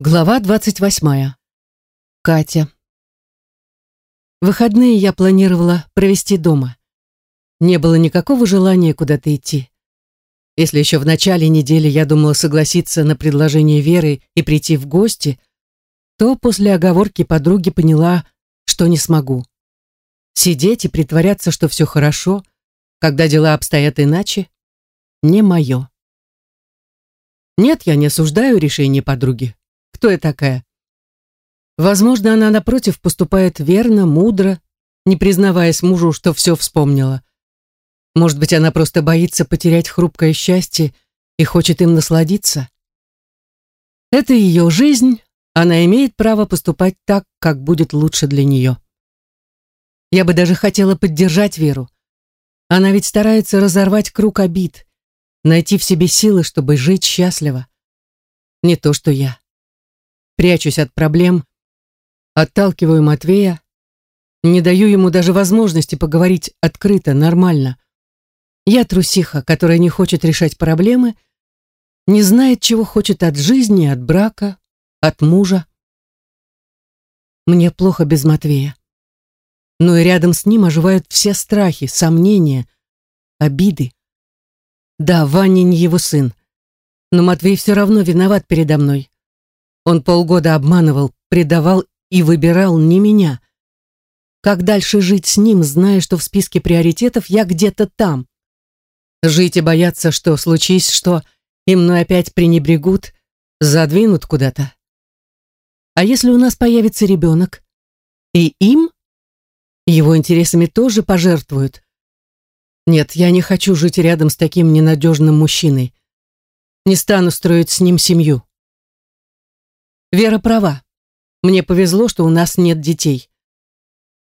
Глава двадцать восьмая. Катя. Выходные я планировала провести дома. Не было никакого желания куда-то идти. Если еще в начале недели я думала согласиться на предложение Веры и прийти в гости, то после оговорки подруги поняла, что не смогу. Сидеть и притворяться, что все хорошо, когда дела обстоят иначе, не мое. Нет, я не осуждаю решение подруги. Кто я такая? Возможно, она, напротив, поступает верно, мудро, не признаваясь мужу, что все вспомнила. Может быть, она просто боится потерять хрупкое счастье и хочет им насладиться? Это ее жизнь, она имеет право поступать так, как будет лучше для нее. Я бы даже хотела поддержать Веру. Она ведь старается разорвать круг обид, найти в себе силы, чтобы жить счастливо. Не то, что я прячусь от проблем, отталкиваю Матвея, не даю ему даже возможности поговорить открыто, нормально. Я трусиха, которая не хочет решать проблемы, не знает, чего хочет от жизни, от брака, от мужа. Мне плохо без Матвея. Но и рядом с ним оживают все страхи, сомнения, обиды. Да, Ваня не его сын, но Матвей все равно виноват передо мной. Он полгода обманывал, предавал и выбирал не меня. Как дальше жить с ним, зная, что в списке приоритетов я где-то там? Жить и бояться, что случись, что и мной опять пренебрегут, задвинут куда-то. А если у нас появится ребенок? И им? Его интересами тоже пожертвуют. Нет, я не хочу жить рядом с таким ненадежным мужчиной. Не стану строить с ним семью. Вера права. Мне повезло, что у нас нет детей.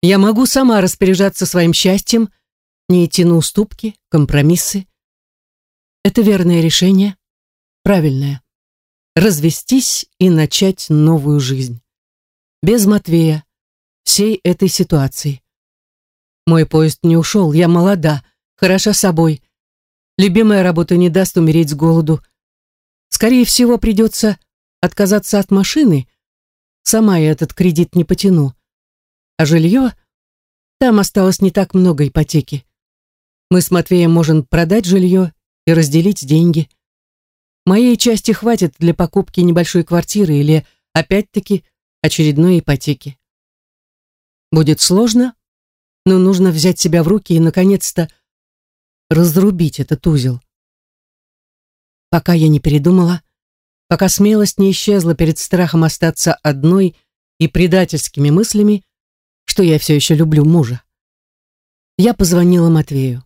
Я могу сама распоряжаться своим счастьем, не идти на уступки, компромиссы. Это верное решение, правильное. Развестись и начать новую жизнь. Без Матвея, всей этой ситуации. Мой поезд не ушел, я молода, хороша собой. Любимая работа не даст умереть с голоду. Скорее всего, придется отказаться от машины, сама я этот кредит не потяну. А жилье? Там осталось не так много ипотеки. Мы с Матвеем можем продать жилье и разделить деньги. Моей части хватит для покупки небольшой квартиры или, опять-таки, очередной ипотеки. Будет сложно, но нужно взять себя в руки и, наконец-то, разрубить этот узел. Пока я не передумала, пока смелость не исчезла перед страхом остаться одной и предательскими мыслями, что я все еще люблю мужа. Я позвонила Матвею.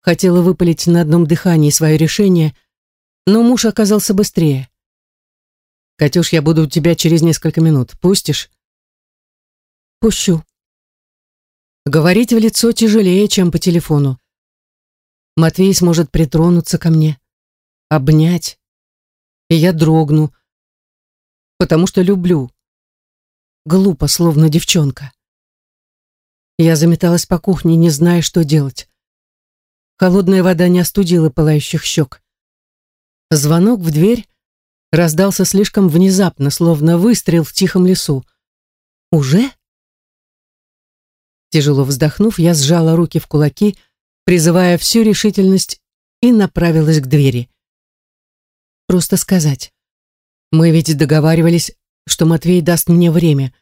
Хотела выпалить на одном дыхании свое решение, но муж оказался быстрее. «Катюш, я буду у тебя через несколько минут. Пустишь?» «Пущу». Говорить в лицо тяжелее, чем по телефону. Матвей сможет притронуться ко мне, обнять, и я дрогну, потому что люблю. Глупо, словно девчонка. Я заметалась по кухне, не зная, что делать. Холодная вода не остудила пылающих щек. Звонок в дверь раздался слишком внезапно, словно выстрел в тихом лесу. «Уже?» Тяжело вздохнув, я сжала руки в кулаки, призывая всю решительность, и направилась к двери просто сказать. Мы ведь договаривались, что Матвей даст мне время,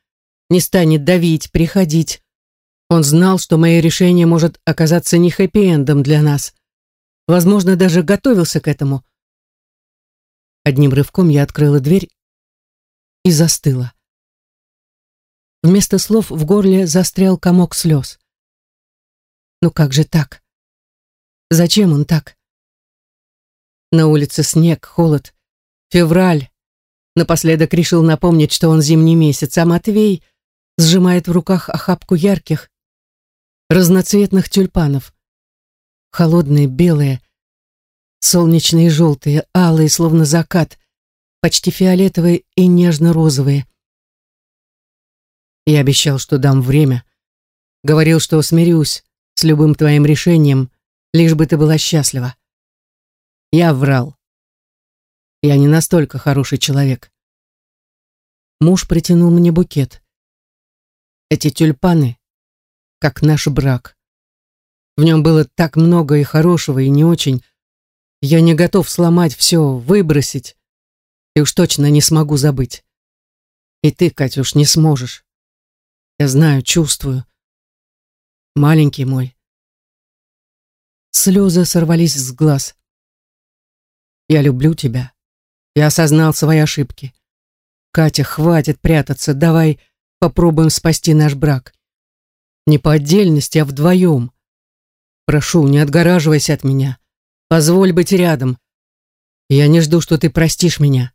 не станет давить, приходить. Он знал, что мое решение может оказаться не хэппи-эндом для нас. Возможно, даже готовился к этому. Одним рывком я открыла дверь и застыла. Вместо слов в горле застрял комок слез. Ну как же так? Зачем он так? На улице снег, холод. Февраль. Напоследок решил напомнить, что он зимний месяц, а Матвей сжимает в руках охапку ярких, разноцветных тюльпанов. Холодные, белые, солнечные, желтые, алые, словно закат, почти фиолетовые и нежно-розовые. Я обещал, что дам время. Говорил, что смирюсь с любым твоим решением, лишь бы ты была счастлива. Я врал. Я не настолько хороший человек. Муж протянул мне букет. Эти тюльпаны, как наш брак. В нем было так много и хорошего, и не очень. Я не готов сломать все, выбросить. И уж точно не смогу забыть. И ты, Катюш, не сможешь. Я знаю, чувствую. Маленький мой. Слезы сорвались с глаз. Я люблю тебя. Я осознал свои ошибки. Катя, хватит прятаться, давай попробуем спасти наш брак. Не по отдельности, а вдвоем. Прошу, не отгораживайся от меня. Позволь быть рядом. Я не жду, что ты простишь меня.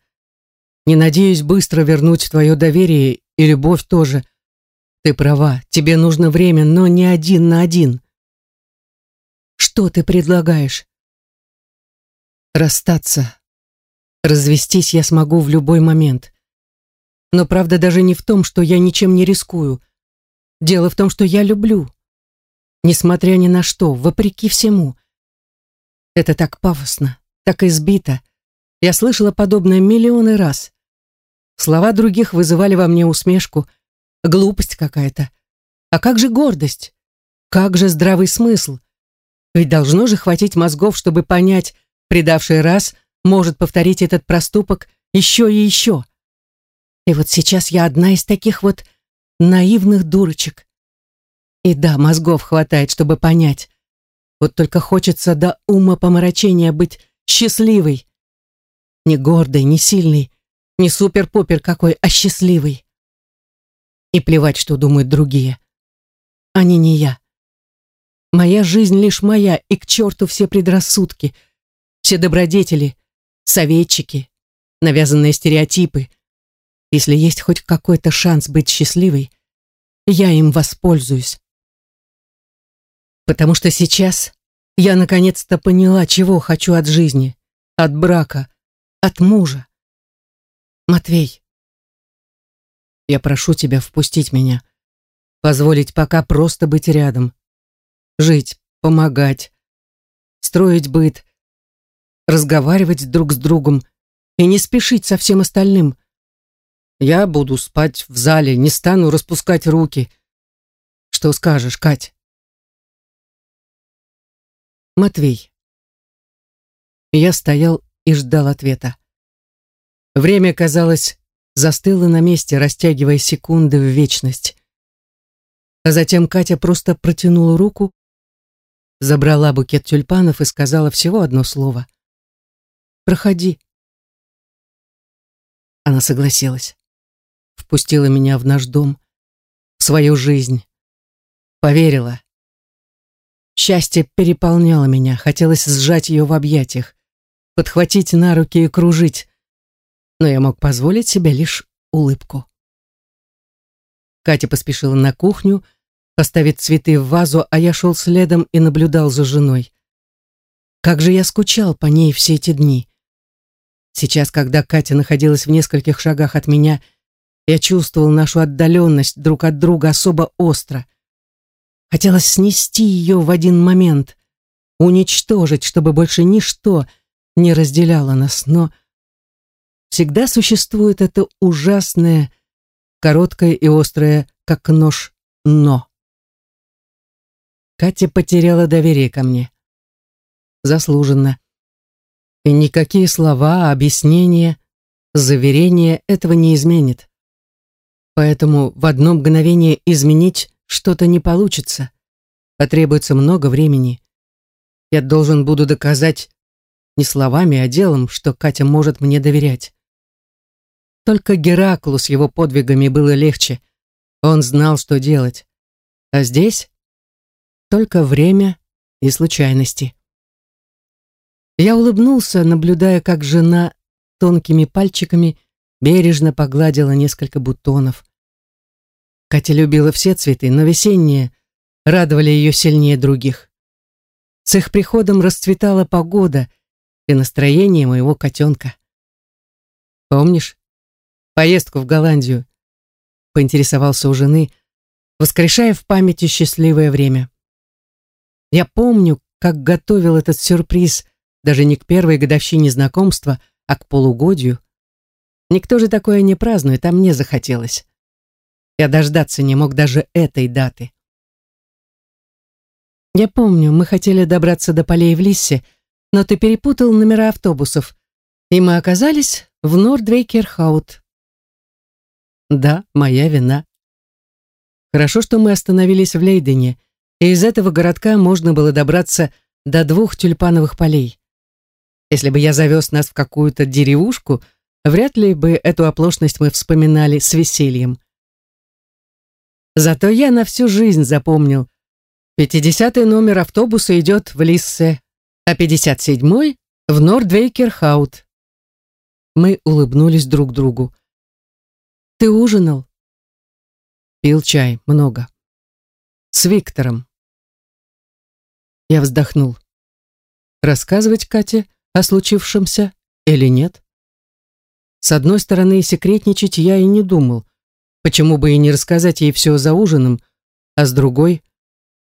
Не надеюсь быстро вернуть твое доверие и любовь тоже. Ты права, тебе нужно время, но не один на один. Что ты предлагаешь? Расстаться. Развестись я смогу в любой момент. Но правда даже не в том, что я ничем не рискую. Дело в том, что я люблю несмотря ни на что, вопреки всему. Это так пафосно, так избито. Я слышала подобное миллионы раз. Слова других вызывали во мне усмешку. Глупость какая-то. А как же гордость? Как же здравый смысл? Ведь должно же хватить мозгов, чтобы понять, предавший раз может повторить этот проступок еще и еще. И вот сейчас я одна из таких вот наивных дурочек. И да, мозгов хватает, чтобы понять. Вот только хочется до ума помрачения быть счастливой. Не гордой, не сильной, не супер-пупер какой, а счастливой. И плевать, что думают другие. Они не я. Моя жизнь лишь моя, и к черту все предрассудки, все добродетели, советчики, навязанные стереотипы. Если есть хоть какой-то шанс быть счастливой, я им воспользуюсь. Потому что сейчас я наконец-то поняла, чего хочу от жизни, от брака, от мужа. Матвей, я прошу тебя впустить меня, позволить пока просто быть рядом, жить, помогать, строить быт, разговаривать друг с другом и не спешить со всем остальным. Я буду спать в зале, не стану распускать руки. Что скажешь, Кать? Матвей. Я стоял и ждал ответа. Время, казалось, застыло на месте, растягивая секунды в вечность. А затем Катя просто протянула руку, забрала букет тюльпанов и сказала всего одно слово. «Проходи». Она согласилась. Впустила меня в наш дом, в свою жизнь. Поверила. Счастье переполняло меня, хотелось сжать ее в объятиях, подхватить на руки и кружить, но я мог позволить себе лишь улыбку. Катя поспешила на кухню, поставить цветы в вазу, а я шел следом и наблюдал за женой. Как же я скучал по ней все эти дни. Сейчас, когда Катя находилась в нескольких шагах от меня, я чувствовал нашу отдаленность друг от друга особо остро. Хотелось снести ее в один момент, уничтожить, чтобы больше ничто не разделяло нас, но всегда существует это ужасное, короткое и острое, как нож, «но». Катя потеряла доверие ко мне. Заслуженно. И никакие слова, объяснения, заверения этого не изменит. Поэтому в одно мгновение изменить что-то не получится. Потребуется много времени. Я должен буду доказать не словами, а делом, что Катя может мне доверять. Только Гераклу с его подвигами было легче. Он знал, что делать. А здесь только время и случайности. Я улыбнулся, наблюдая, как жена тонкими пальчиками бережно погладила несколько бутонов. Катя любила все цветы, но весенние радовали ее сильнее других. С их приходом расцветала погода и настроение моего котенка. «Помнишь поездку в Голландию?» поинтересовался у жены, воскрешая в памяти счастливое время. Я помню, как готовил этот сюрприз даже не к первой годовщине знакомства, а к полугодию. Никто же такое не празднует, а мне захотелось. Я дождаться не мог даже этой даты. Я помню, мы хотели добраться до полей в Лиссе, но ты перепутал номера автобусов, и мы оказались в Нордвейкерхаут. Да, моя вина. Хорошо, что мы остановились в Лейдене, и из этого городка можно было добраться до двух тюльпановых полей. Если бы я завез нас в какую-то деревушку, вряд ли бы эту оплошность мы вспоминали с весельем. Зато я на всю жизнь запомнил. Пятидесятый номер автобуса идет в Лиссе, а пятьдесят седьмой — в Нордвейкерхаут. Мы улыбнулись друг другу. «Ты ужинал?» Пил чай, много. С Виктором. Я вздохнул. Рассказывать Кате о случившемся или нет? С одной стороны, секретничать я и не думал. Почему бы и не рассказать ей все за ужином, а с другой,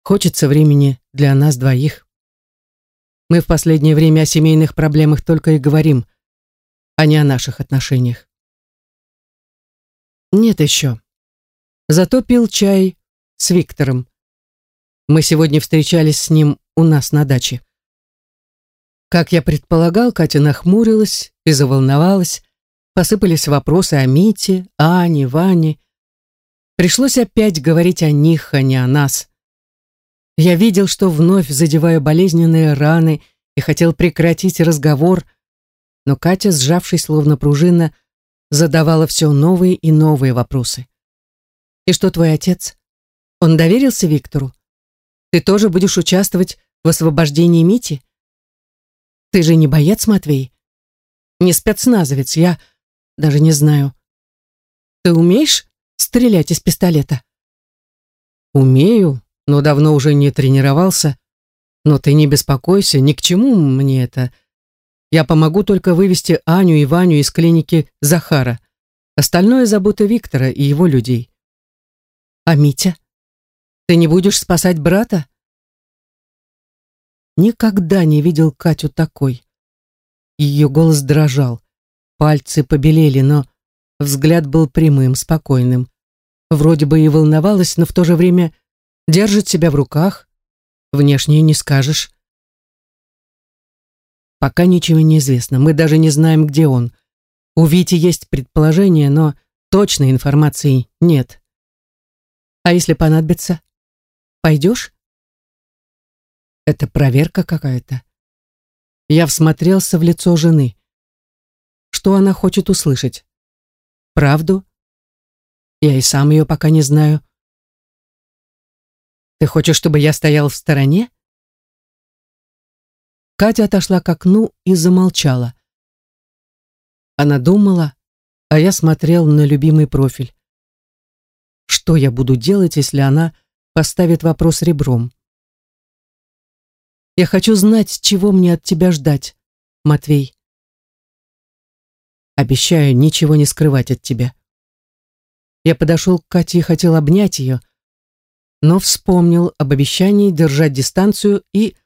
хочется времени для нас двоих. Мы в последнее время о семейных проблемах только и говорим, а не о наших отношениях. Нет еще. Зато пил чай с Виктором. Мы сегодня встречались с ним у нас на даче. Как я предполагал, Катя нахмурилась и заволновалась. Посыпались вопросы о Мите, Ане, Ване. Пришлось опять говорить о них, а не о нас. Я видел, что вновь задеваю болезненные раны и хотел прекратить разговор, но Катя, сжавшись словно пружина, задавала все новые и новые вопросы. «И что твой отец? Он доверился Виктору? Ты тоже будешь участвовать в освобождении Мити? Ты же не боец, Матвей? Не спецназовец, я даже не знаю. Ты умеешь стрелять из пистолета? Умею, но давно уже не тренировался. Но ты не беспокойся, ни к чему мне это. Я помогу только вывести Аню и Ваню из клиники Захара. Остальное забота Виктора и его людей. А Митя? Ты не будешь спасать брата? Никогда не видел Катю такой. Ее голос дрожал, пальцы побелели, но взгляд был прямым, спокойным. Вроде бы и волновалась, но в то же время держит себя в руках. Внешне не скажешь. Пока ничего не известно, мы даже не знаем, где он. У Вити есть предположение, но точной информации нет. А если понадобится? Пойдешь? Это проверка какая-то. Я всмотрелся в лицо жены. Что она хочет услышать? Правду? Я и сам ее пока не знаю. Ты хочешь, чтобы я стоял в стороне? Катя отошла к окну и замолчала. Она думала, а я смотрел на любимый профиль. Что я буду делать, если она поставит вопрос ребром? Я хочу знать, чего мне от тебя ждать, Матвей. Обещаю ничего не скрывать от тебя. Я подошел к Кате и хотел обнять ее, но вспомнил об обещании держать дистанцию и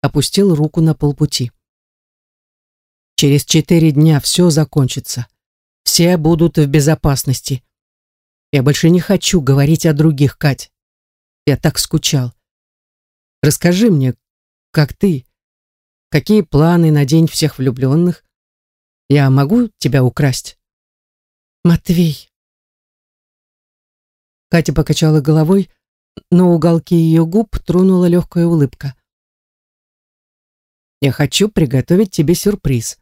опустил руку на полпути. Через четыре дня все закончится. Все будут в безопасности. Я больше не хочу говорить о других, Кать. Я так скучал. Расскажи мне, как ты. Какие планы на день всех влюбленных? Я могу тебя украсть? Матвей. Катя покачала головой, но уголки ее губ тронула легкая улыбка. Я хочу приготовить тебе сюрприз.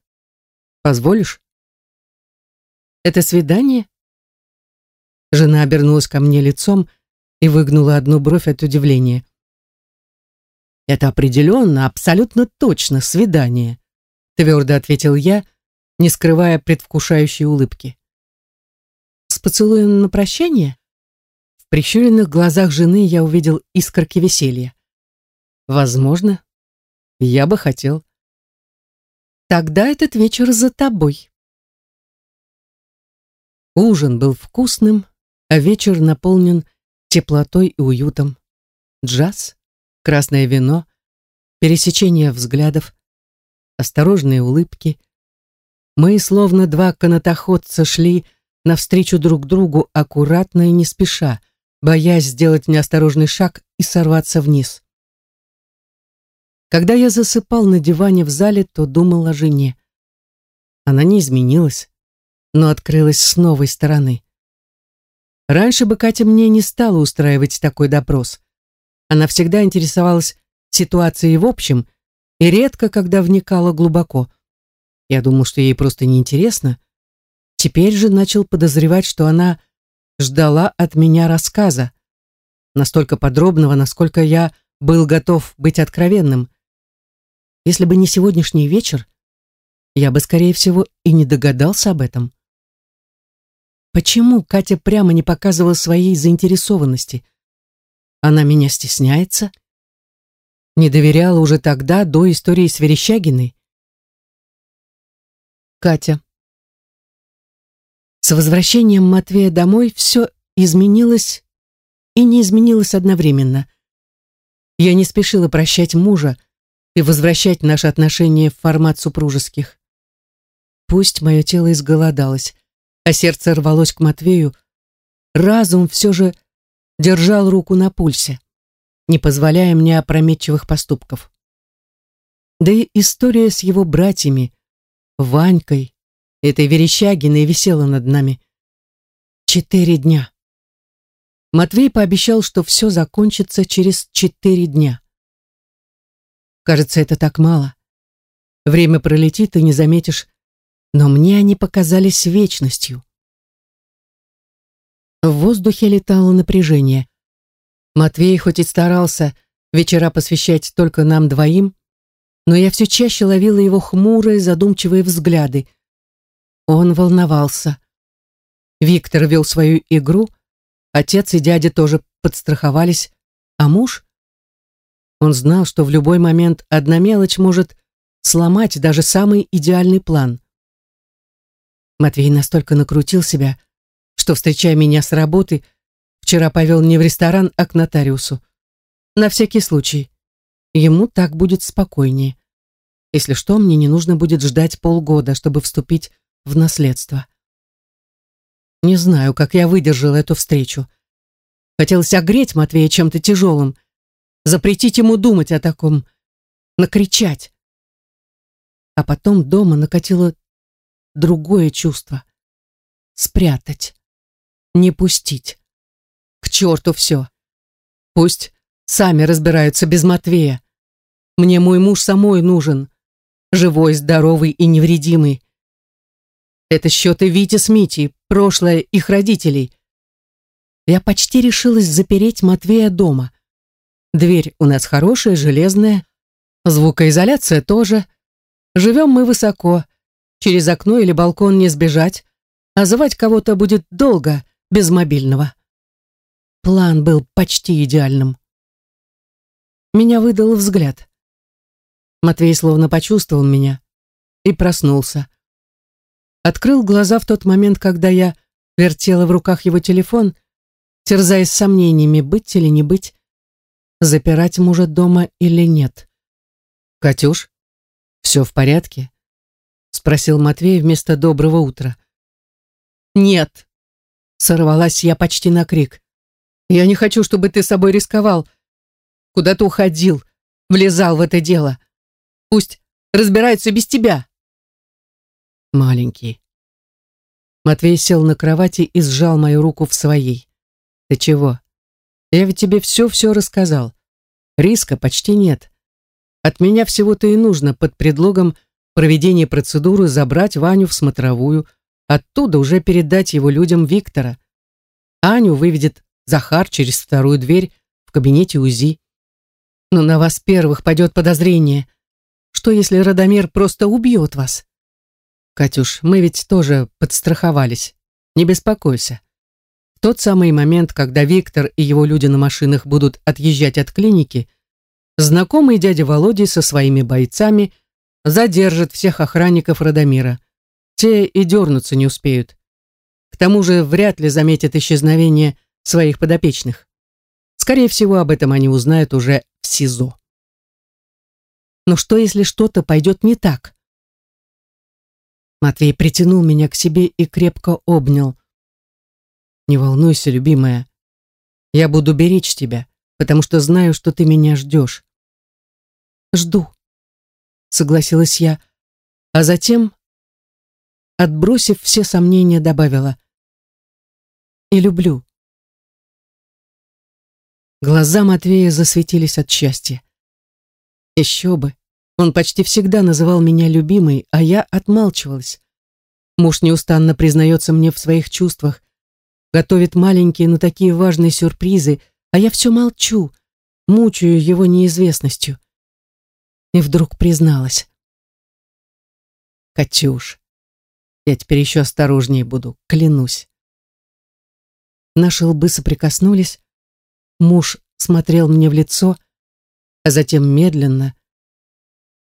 Позволишь? Это свидание? Жена обернулась ко мне лицом и выгнула одну бровь от удивления. Это определенно, абсолютно точно свидание, твердо ответил я, не скрывая предвкушающей улыбки. С поцелуем на прощание? В прищуренных глазах жены я увидел искорки веселья. Возможно, я бы хотел. Тогда этот вечер за тобой. Ужин был вкусным, а вечер наполнен теплотой и уютом. Джаз, красное вино, пересечение взглядов, осторожные улыбки, Мы, словно два канатоходца, шли навстречу друг другу аккуратно и не спеша, боясь сделать неосторожный шаг и сорваться вниз. Когда я засыпал на диване в зале, то думал о жене. Она не изменилась, но открылась с новой стороны. Раньше бы Катя мне не стала устраивать такой допрос. Она всегда интересовалась ситуацией в общем и редко когда вникала глубоко. Я думал, что ей просто неинтересно. Теперь же начал подозревать, что она ждала от меня рассказа, настолько подробного, насколько я был готов быть откровенным. Если бы не сегодняшний вечер, я бы, скорее всего, и не догадался об этом. Почему Катя прямо не показывала своей заинтересованности? Она меня стесняется? Не доверяла уже тогда, до истории с Верещагиной? Катя. С возвращением Матвея домой все изменилось и не изменилось одновременно. Я не спешила прощать мужа и возвращать наши отношения в формат супружеских. Пусть мое тело изголодалось, а сердце рвалось к Матвею, разум все же держал руку на пульсе, не позволяя мне опрометчивых поступков. Да и история с его братьями, Ванькой, этой Верещагиной висела над нами. Четыре дня. Матвей пообещал, что все закончится через четыре дня. Кажется, это так мало. Время пролетит, и не заметишь, но мне они показались вечностью. В воздухе летало напряжение. Матвей хоть и старался вечера посвящать только нам двоим, но я все чаще ловила его хмурые, задумчивые взгляды — он волновался. Виктор вел свою игру, отец и дядя тоже подстраховались, а муж? Он знал, что в любой момент одна мелочь может сломать даже самый идеальный план. Матвей настолько накрутил себя, что, встречая меня с работы, вчера повел не в ресторан, а к нотариусу. На всякий случай. Ему так будет спокойнее. Если что, мне не нужно будет ждать полгода, чтобы вступить в наследство. Не знаю, как я выдержала эту встречу. Хотелось огреть Матвея чем-то тяжелым, запретить ему думать о таком, накричать. А потом дома накатило другое чувство. Спрятать, не пустить. К черту все. Пусть сами разбираются без Матвея. Мне мой муж самой нужен, живой, здоровый и невредимый. Это счеты Вити с Митей, прошлое их родителей. Я почти решилась запереть Матвея дома. Дверь у нас хорошая, железная. Звукоизоляция тоже. Живем мы высоко. Через окно или балкон не сбежать. А звать кого-то будет долго, без мобильного. План был почти идеальным. Меня выдал взгляд. Матвей словно почувствовал меня и проснулся открыл глаза в тот момент, когда я вертела в руках его телефон, терзаясь сомнениями, быть или не быть, запирать мужа дома или нет. «Катюш, все в порядке?» — спросил Матвей вместо доброго утра. «Нет!» — сорвалась я почти на крик. «Я не хочу, чтобы ты собой рисковал. Куда ты уходил, влезал в это дело. Пусть разбираются без тебя!» маленький. Матвей сел на кровати и сжал мою руку в своей. Ты чего? Я ведь тебе все-все рассказал. Риска почти нет. От меня всего-то и нужно под предлогом проведения процедуры забрать Ваню в смотровую, оттуда уже передать его людям Виктора. Аню выведет Захар через вторую дверь в кабинете УЗИ. Но на вас первых пойдет подозрение. Что если Радомир просто убьет вас? Катюш, мы ведь тоже подстраховались. Не беспокойся. В тот самый момент, когда Виктор и его люди на машинах будут отъезжать от клиники, знакомый дядя Володя со своими бойцами задержит всех охранников Радомира. Те и дернуться не успеют. К тому же вряд ли заметят исчезновение своих подопечных. Скорее всего, об этом они узнают уже в СИЗО. Но что, если что-то пойдет не так? Матвей притянул меня к себе и крепко обнял. «Не волнуйся, любимая. Я буду беречь тебя, потому что знаю, что ты меня ждешь». «Жду», — согласилась я, а затем, отбросив все сомнения, добавила «И люблю». Глаза Матвея засветились от счастья. Еще бы, он почти всегда называл меня любимой, а я отмалчивалась. Муж неустанно признается мне в своих чувствах, готовит маленькие, но такие важные сюрпризы, а я все молчу, мучаю его неизвестностью. И вдруг призналась. «Катюш, я теперь еще осторожнее буду, клянусь». Наши лбы соприкоснулись, муж смотрел мне в лицо, а затем медленно,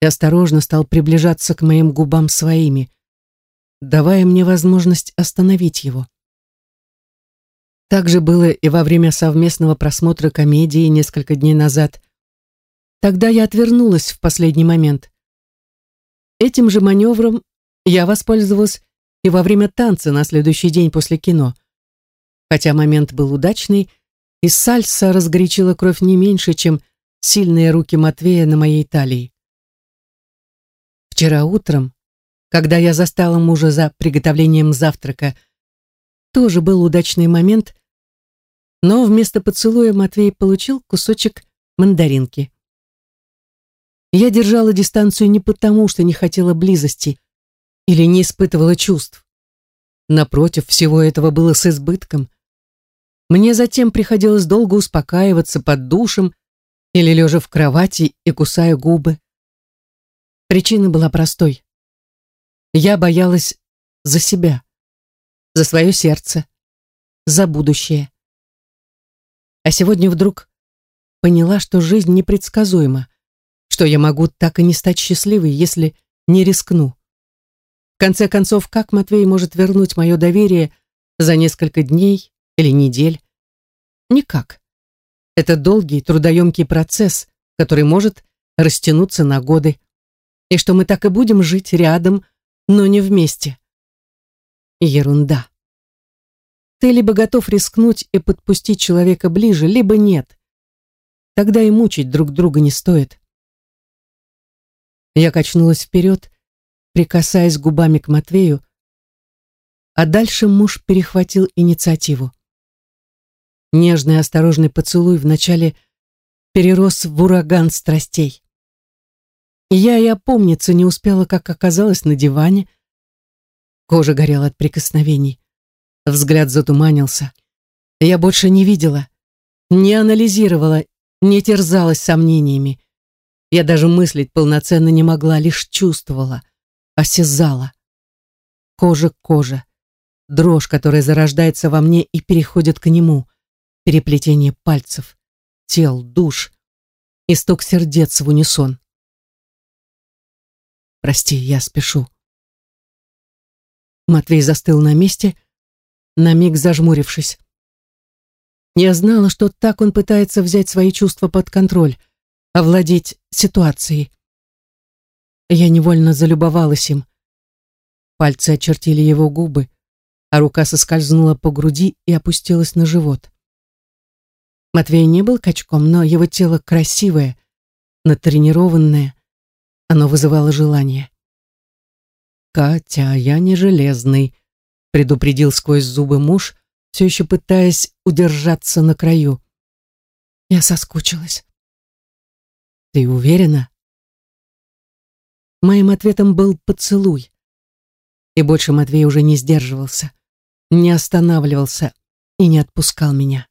и осторожно стал приближаться к моим губам своими, давая мне возможность остановить его. Так же было и во время совместного просмотра комедии несколько дней назад. Тогда я отвернулась в последний момент. Этим же маневром я воспользовалась и во время танца на следующий день после кино. Хотя момент был удачный, и сальса разгорячила кровь не меньше, чем сильные руки Матвея на моей талии. Вчера утром, когда я застала мужа за приготовлением завтрака, тоже был удачный момент, но вместо поцелуя Матвей получил кусочек мандаринки. Я держала дистанцию не потому, что не хотела близости или не испытывала чувств. Напротив, всего этого было с избытком. Мне затем приходилось долго успокаиваться под душем или лежа в кровати и кусая губы. Причина была простой. Я боялась за себя, за свое сердце, за будущее. А сегодня вдруг поняла, что жизнь непредсказуема, что я могу так и не стать счастливой, если не рискну. В конце концов, как Матвей может вернуть мое доверие за несколько дней или недель? Никак. Это долгий, трудоемкий процесс, который может растянуться на годы и что мы так и будем жить рядом, но не вместе. Ерунда. Ты либо готов рискнуть и подпустить человека ближе, либо нет. Тогда и мучить друг друга не стоит. Я качнулась вперед, прикасаясь губами к Матвею, а дальше муж перехватил инициативу. Нежный осторожный поцелуй вначале перерос в ураган страстей. Я и опомниться не успела, как оказалась на диване. Кожа горела от прикосновений. Взгляд затуманился. Я больше не видела, не анализировала, не терзалась сомнениями. Я даже мыслить полноценно не могла, лишь чувствовала, осязала. Кожа к коже, дрожь, которая зарождается во мне и переходит к нему, переплетение пальцев, тел, душ и стук сердец в унисон. Прости, я спешу. Матвей застыл на месте, на миг зажмурившись. Я знала, что так он пытается взять свои чувства под контроль, овладеть ситуацией. Я невольно залюбовалась им. Пальцы очертили его губы, а рука соскользнула по груди и опустилась на живот. Матвей не был качком, но его тело красивое, натренированное, оно вызывало желание. «Катя, я не железный», — предупредил сквозь зубы муж, все еще пытаясь удержаться на краю. Я соскучилась. «Ты уверена?» Моим ответом был поцелуй. И больше Матвей уже не сдерживался, не останавливался и не отпускал меня.